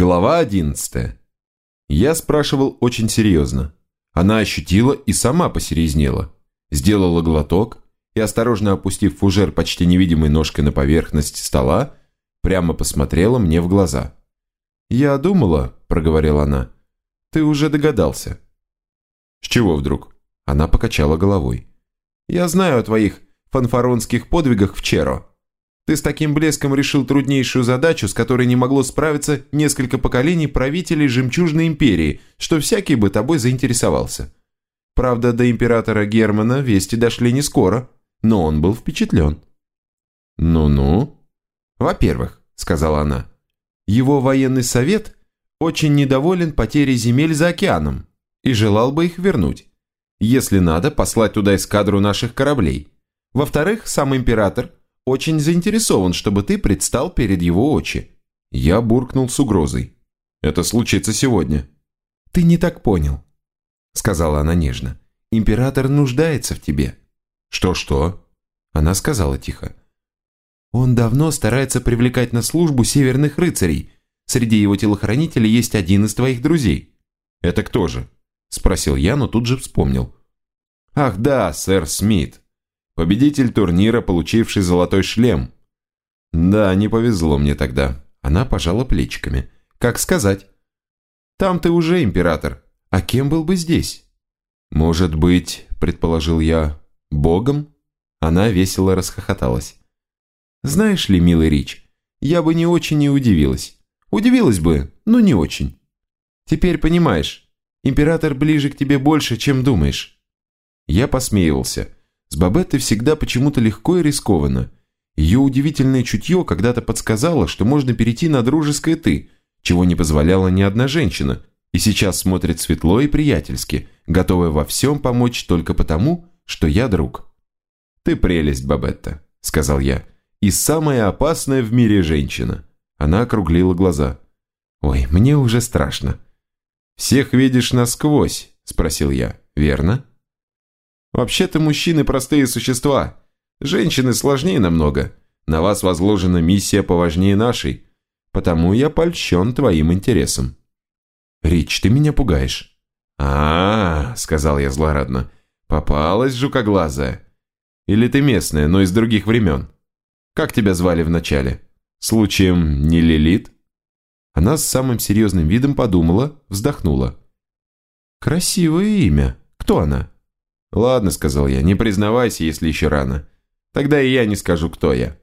Глава одиннадцатая. Я спрашивал очень серьезно. Она ощутила и сама посерьезнела. Сделала глоток и, осторожно опустив фужер почти невидимой ножкой на поверхность стола, прямо посмотрела мне в глаза. «Я думала», — проговорила она, — «ты уже догадался». «С чего вдруг?» Она покачала головой. «Я знаю о твоих фанфаронских подвигах в Черо. Ты с таким блеском решил труднейшую задачу, с которой не могло справиться несколько поколений правителей Жемчужной империи, что всякий бы тобой заинтересовался. Правда, до императора Германа вести дошли не скоро, но он был впечатлен. «Ну-ну». «Во-первых», — сказала она, — «его военный совет очень недоволен потерей земель за океаном и желал бы их вернуть. Если надо, послать туда эскадру наших кораблей. Во-вторых, сам император — очень заинтересован, чтобы ты предстал перед его очи». Я буркнул с угрозой. «Это случится сегодня». «Ты не так понял», — сказала она нежно. «Император нуждается в тебе». «Что-что?» Она сказала тихо. «Он давно старается привлекать на службу северных рыцарей. Среди его телохранителей есть один из твоих друзей». «Это кто же?» Спросил я, но тут же вспомнил. «Ах да, сэр Смит. Победитель турнира, получивший золотой шлем. Да, не повезло мне тогда. Она пожала плечиками. Как сказать? Там ты уже император. А кем был бы здесь? Может быть, предположил я, богом? Она весело расхохоталась. Знаешь ли, милый Рич, я бы не очень и удивилась. Удивилась бы, но не очень. Теперь понимаешь, император ближе к тебе больше, чем думаешь. Я посмеивался. С Бабеттой всегда почему-то легко и рискованно. Ее удивительное чутье когда-то подсказало, что можно перейти на дружеское «ты», чего не позволяла ни одна женщина, и сейчас смотрит светло и приятельски, готовая во всем помочь только потому, что я друг. «Ты прелесть, Бабетта», — сказал я, — «и самая опасная в мире женщина». Она округлила глаза. «Ой, мне уже страшно». «Всех видишь насквозь?» – спросил я. «Верно?» Вообще-то мужчины простые существа. Женщины сложнее намного. На вас возложена миссия поважнее нашей. Потому я польщен твоим интересом». «Рич, ты меня пугаешь». А, сказал я злорадно, — «попалась жукоглазая. Или ты местная, но из других времен? Как тебя звали вначале? Случаем не Лилит?» Она с самым серьезным видом подумала, вздохнула. «Красивое имя. Кто она?» «Ладно», — сказал я, — «не признавайся, если еще рано. Тогда и я не скажу, кто я».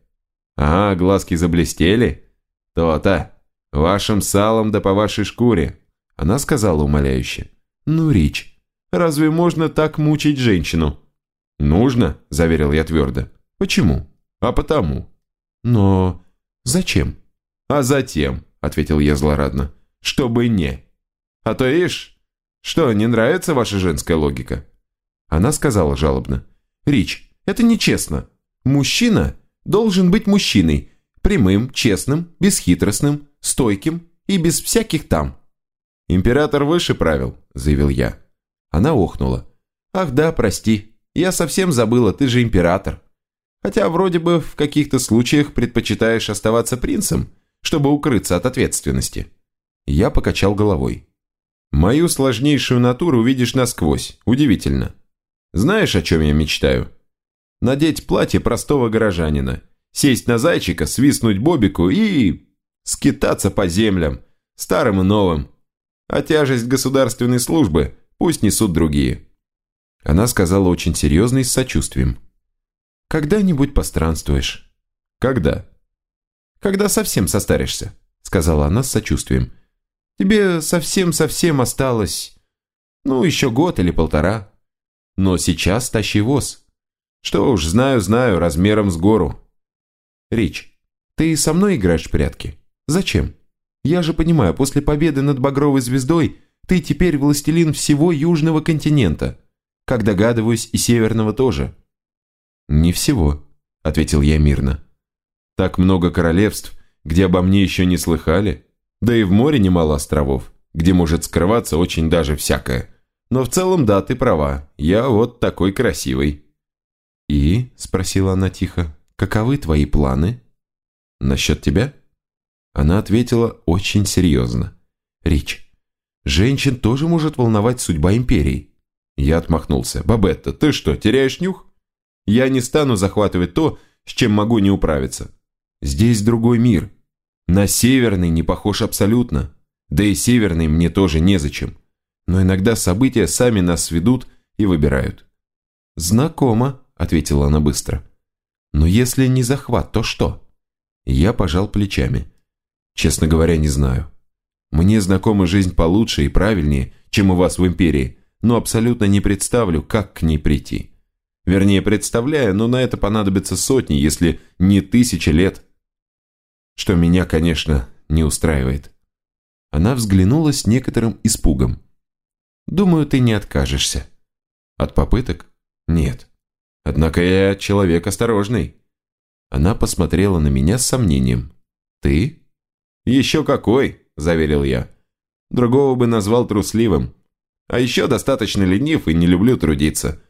«А, глазки заблестели?» «То-то. Вашим салом да по вашей шкуре». Она сказала умоляюще. «Ну, Рич, разве можно так мучить женщину?» «Нужно», — заверил я твердо. «Почему?» «А потому». «Но зачем?» «А затем», — ответил я злорадно, — «чтобы не». «А то ишь, что, не нравится ваша женская логика?» Она сказала жалобно. «Рич, это нечестно. Мужчина должен быть мужчиной. Прямым, честным, бесхитростным, стойким и без всяких там». «Император выше правил», – заявил я. Она охнула. «Ах да, прости. Я совсем забыла, ты же император. Хотя вроде бы в каких-то случаях предпочитаешь оставаться принцем, чтобы укрыться от ответственности». Я покачал головой. «Мою сложнейшую натуру видишь насквозь. Удивительно. Знаешь, о чем я мечтаю? Надеть платье простого горожанина, сесть на зайчика, свистнуть бобику и... скитаться по землям, старым и новым. А тяжесть государственной службы пусть несут другие. Она сказала очень серьезно и с сочувствием. «Когда-нибудь постранствуешь». «Когда?» «Когда совсем состаришься», сказала она с сочувствием. «Тебе совсем-совсем осталось, ну, еще год или полтора». Но сейчас тащи воз. Что уж, знаю-знаю, размером с гору. Рич, ты со мной играешь в прятки? Зачем? Я же понимаю, после победы над Багровой звездой ты теперь властелин всего Южного континента. Как догадываюсь, и Северного тоже. Не всего, ответил я мирно. Так много королевств, где обо мне еще не слыхали. Да и в море немало островов, где может скрываться очень даже всякое. Но в целом, да, ты права. Я вот такой красивый». «И?» – спросила она тихо. «Каковы твои планы?» «Насчет тебя?» Она ответила очень серьезно. «Рич, женщин тоже может волновать судьба империи». Я отмахнулся. «Бабетта, ты что, теряешь нюх? Я не стану захватывать то, с чем могу не управиться. Здесь другой мир. На северный не похож абсолютно. Да и северный мне тоже незачем. Но иногда события сами нас сведут и выбирают. «Знакомо», — ответила она быстро. «Но если не захват, то что?» Я пожал плечами. «Честно говоря, не знаю. Мне знакома жизнь получше и правильнее, чем у вас в Империи, но абсолютно не представлю, как к ней прийти. Вернее, представляю, но на это понадобится сотни, если не тысячи лет. Что меня, конечно, не устраивает». Она взглянула с некоторым испугом. «Думаю, ты не откажешься». «От попыток?» «Нет. Однако я человек осторожный». Она посмотрела на меня с сомнением. «Ты?» «Еще какой!» – заверил я. «Другого бы назвал трусливым. А еще достаточно ленив и не люблю трудиться.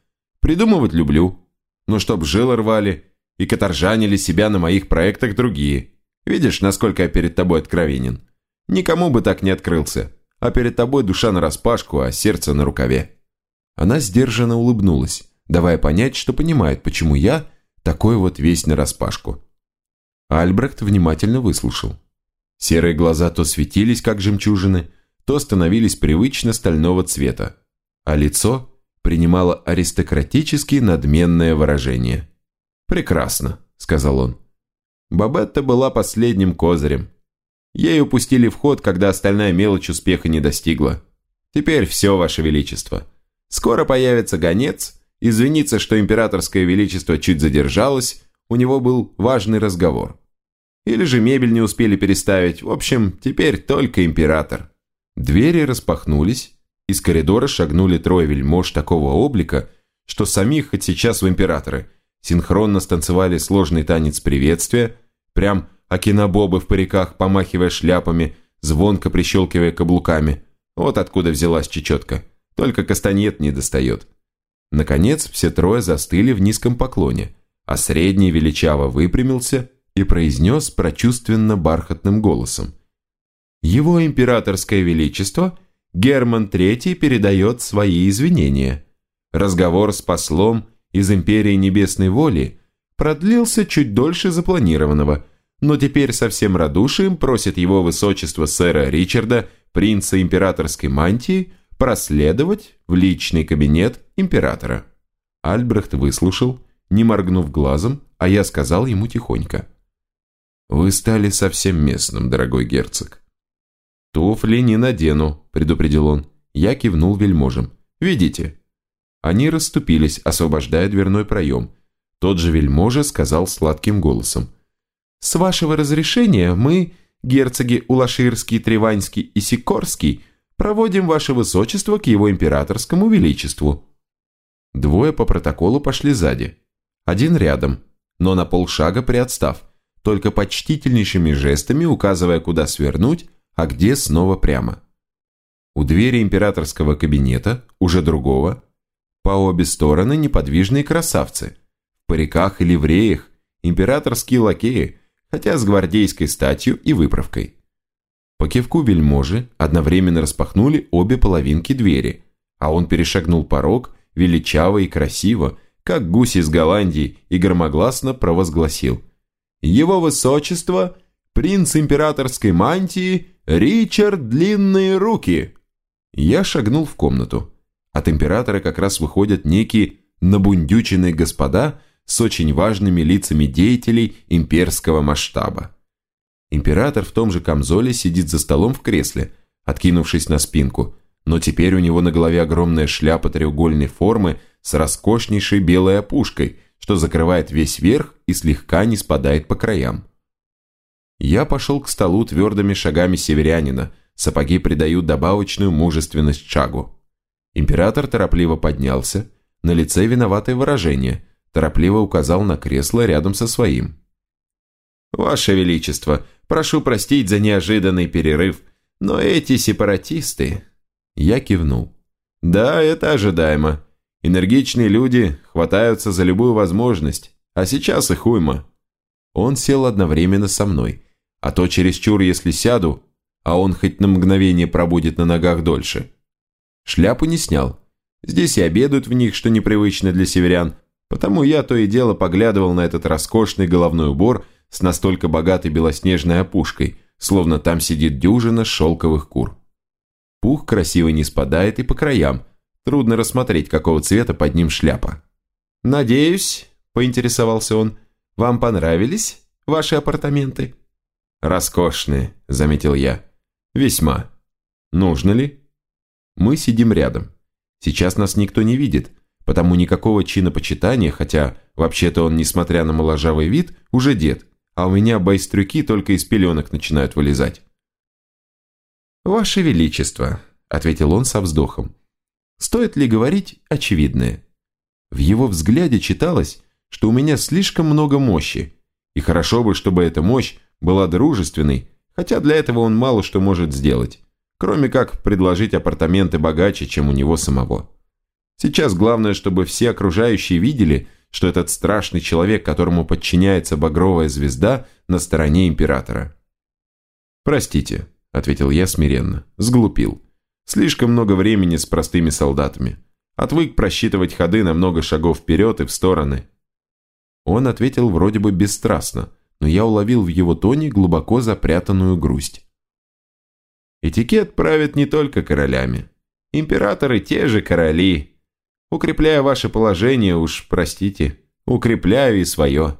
Придумывать люблю. Но чтоб жилы рвали и каторжанили себя на моих проектах другие. Видишь, насколько я перед тобой откровенен? Никому бы так не открылся. А перед тобой душа нараспашку, а сердце на рукаве». Она сдержанно улыбнулась, давая понять, что понимает, почему я такой вот весь нараспашку. Альбрехт внимательно выслушал. Серые глаза то светились, как жемчужины, то становились привычно стального цвета, а лицо принимало аристократически надменное выражение. «Прекрасно», — сказал он. Бабетта была последним козырем. Ей упустили вход, когда остальная мелочь успеха не достигла. Теперь все, Ваше Величество. Скоро появится гонец, извиниться, что императорское величество чуть задержалось, у него был важный разговор. Или же мебель не успели переставить, в общем, теперь только император. Двери распахнулись, из коридора шагнули трое вельмож такого облика, что самих хоть сейчас в императоры синхронно станцевали сложный танец приветствия, прям акинобобы в париках, помахивая шляпами, звонко прищелкивая каблуками. Вот откуда взялась чечетка. Только кастаньет не достает. Наконец, все трое застыли в низком поклоне, а средний величаво выпрямился и произнес прочувственно бархатным голосом. «Его императорское величество Герман III передает свои извинения. Разговор с послом из Империи Небесной Воли продлился чуть дольше запланированного, но теперь со всем радушием просит его высочество сэра Ричарда, принца императорской мантии, проследовать в личный кабинет императора. Альбрехт выслушал, не моргнув глазом, а я сказал ему тихонько. «Вы стали совсем местным, дорогой герцог». «Туфли не надену», – предупредил он. Я кивнул вельможем. «Видите?» Они расступились, освобождая дверной проем. Тот же вельможа сказал сладким голосом. «С вашего разрешения мы, герцоги Улаширский, Треванский и Сикорский, проводим ваше высочество к его императорскому величеству». Двое по протоколу пошли сзади. Один рядом, но на полшага приотстав, только почтительнейшими жестами указывая, куда свернуть, а где снова прямо. У двери императорского кабинета, уже другого, по обе стороны неподвижные красавцы. В париках и ливреях, императорские лакеи, хотя с гвардейской статью и выправкой. По кивку вельможи одновременно распахнули обе половинки двери, а он перешагнул порог величаво и красиво, как гусь из Голландии, и громогласно провозгласил. «Его высочество, принц императорской мантии, Ричард Длинные Руки!» Я шагнул в комнату. От императора как раз выходят некие набундюченные господа с очень важными лицами деятелей имперского масштаба. Император в том же камзоле сидит за столом в кресле, откинувшись на спинку, но теперь у него на голове огромная шляпа треугольной формы с роскошнейшей белой опушкой, что закрывает весь верх и слегка не спадает по краям. Я пошел к столу твердыми шагами северянина, сапоги придают добавочную мужественность шагу. Император торопливо поднялся, на лице виноватое выражение, торопливо указал на кресло рядом со своим. «Ваше Величество, прошу простить за неожиданный перерыв, но эти сепаратисты...» Я кивнул. «Да, это ожидаемо. Энергичные люди хватаются за любую возможность, а сейчас их уйма». Он сел одновременно со мной, А то чересчур, если сяду, а он хоть на мгновение пробудет на ногах дольше. Шляпу не снял. Здесь и обедают в них, что непривычно для северян, потому я то и дело поглядывал на этот роскошный головной убор с настолько богатой белоснежной опушкой, словно там сидит дюжина шелковых кур. Пух красиво не спадает и по краям, трудно рассмотреть, какого цвета под ним шляпа. «Надеюсь», – поинтересовался он, – «вам понравились ваши апартаменты?» «Роскошные», – заметил я. «Весьма. Нужно ли?» Мы сидим рядом. Сейчас нас никто не видит, потому никакого чинопочитания, хотя вообще-то он, несмотря на моложавый вид, уже дед, а у меня байстрюки только из пеленок начинают вылезать. «Ваше Величество», – ответил он со вздохом, – «стоит ли говорить очевидное?» В его взгляде читалось, что у меня слишком много мощи, и хорошо бы, чтобы эта мощь была дружественной, хотя для этого он мало что может сделать, кроме как предложить апартаменты богаче, чем у него самого. Сейчас главное, чтобы все окружающие видели, что этот страшный человек, которому подчиняется багровая звезда, на стороне императора. «Простите», — ответил я смиренно, — «сглупил. Слишком много времени с простыми солдатами. Отвык просчитывать ходы на много шагов вперед и в стороны». Он ответил вроде бы бесстрастно, но я уловил в его тоне глубоко запрятанную грусть. Этикет правит не только королями. Императоры те же короли. Укрепляя ваше положение, уж простите, укрепляю и свое.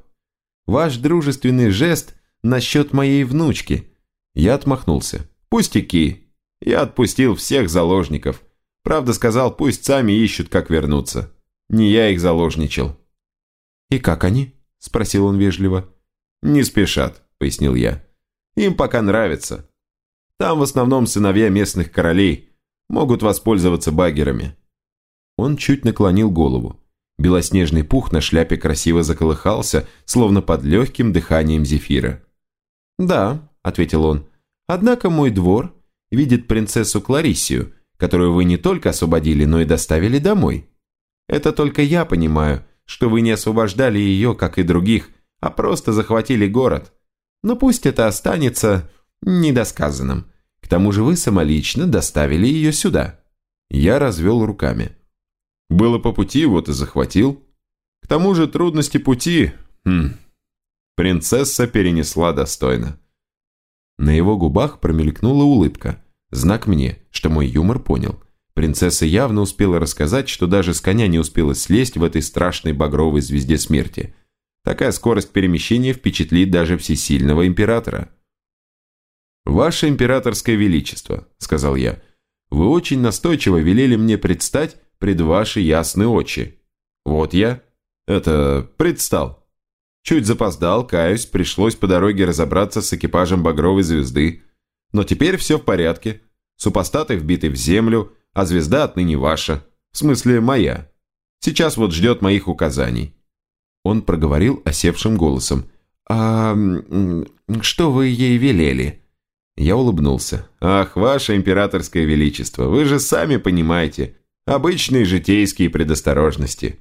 Ваш дружественный жест насчет моей внучки. Я отмахнулся. Пустяки. Я отпустил всех заложников. Правда, сказал, пусть сами ищут, как вернуться. Не я их заложничал. «И как они?» – спросил он вежливо. «Не спешат», – пояснил я. «Им пока нравится. Там в основном сыновья местных королей могут воспользоваться багерами». Он чуть наклонил голову. Белоснежный пух на шляпе красиво заколыхался, словно под легким дыханием зефира. «Да», – ответил он, – «однако мой двор видит принцессу Клариссию, которую вы не только освободили, но и доставили домой. Это только я понимаю, что вы не освобождали ее, как и других, а просто захватили город. Но пусть это останется недосказанным. К тому же вы самолично доставили ее сюда». Я развел руками. «Было по пути, вот и захватил. К тому же трудности пути... Хм, принцесса перенесла достойно». На его губах промелькнула улыбка. Знак мне, что мой юмор понял. Принцесса явно успела рассказать, что даже с коня не успела слезть в этой страшной багровой звезде смерти – Такая скорость перемещения впечатлит даже всесильного императора. «Ваше императорское величество», — сказал я, — «вы очень настойчиво велели мне предстать пред ваши ясные очи. Вот я, это, предстал. Чуть запоздал, каюсь, пришлось по дороге разобраться с экипажем Багровой звезды. Но теперь все в порядке. Супостаты вбиты в землю, а звезда отныне ваша. В смысле, моя. Сейчас вот ждет моих указаний. Он проговорил осевшим голосом. «А что вы ей велели?» Я улыбнулся. «Ах, ваше императорское величество, вы же сами понимаете. Обычные житейские предосторожности.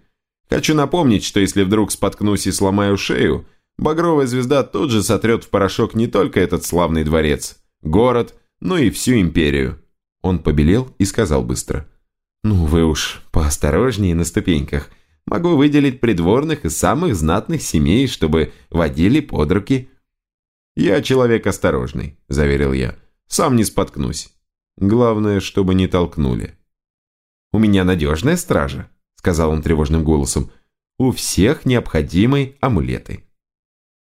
Хочу напомнить, что если вдруг споткнусь и сломаю шею, багровая звезда тут же сотрет в порошок не только этот славный дворец, город, но и всю империю». Он побелел и сказал быстро. «Ну вы уж поосторожнее на ступеньках. Могу выделить придворных из самых знатных семей, чтобы водили под руки». «Я человек осторожный», – заверил я. «Сам не споткнусь. Главное, чтобы не толкнули». «У меня надежная стража», – сказал он тревожным голосом. «У всех необходимые амулеты.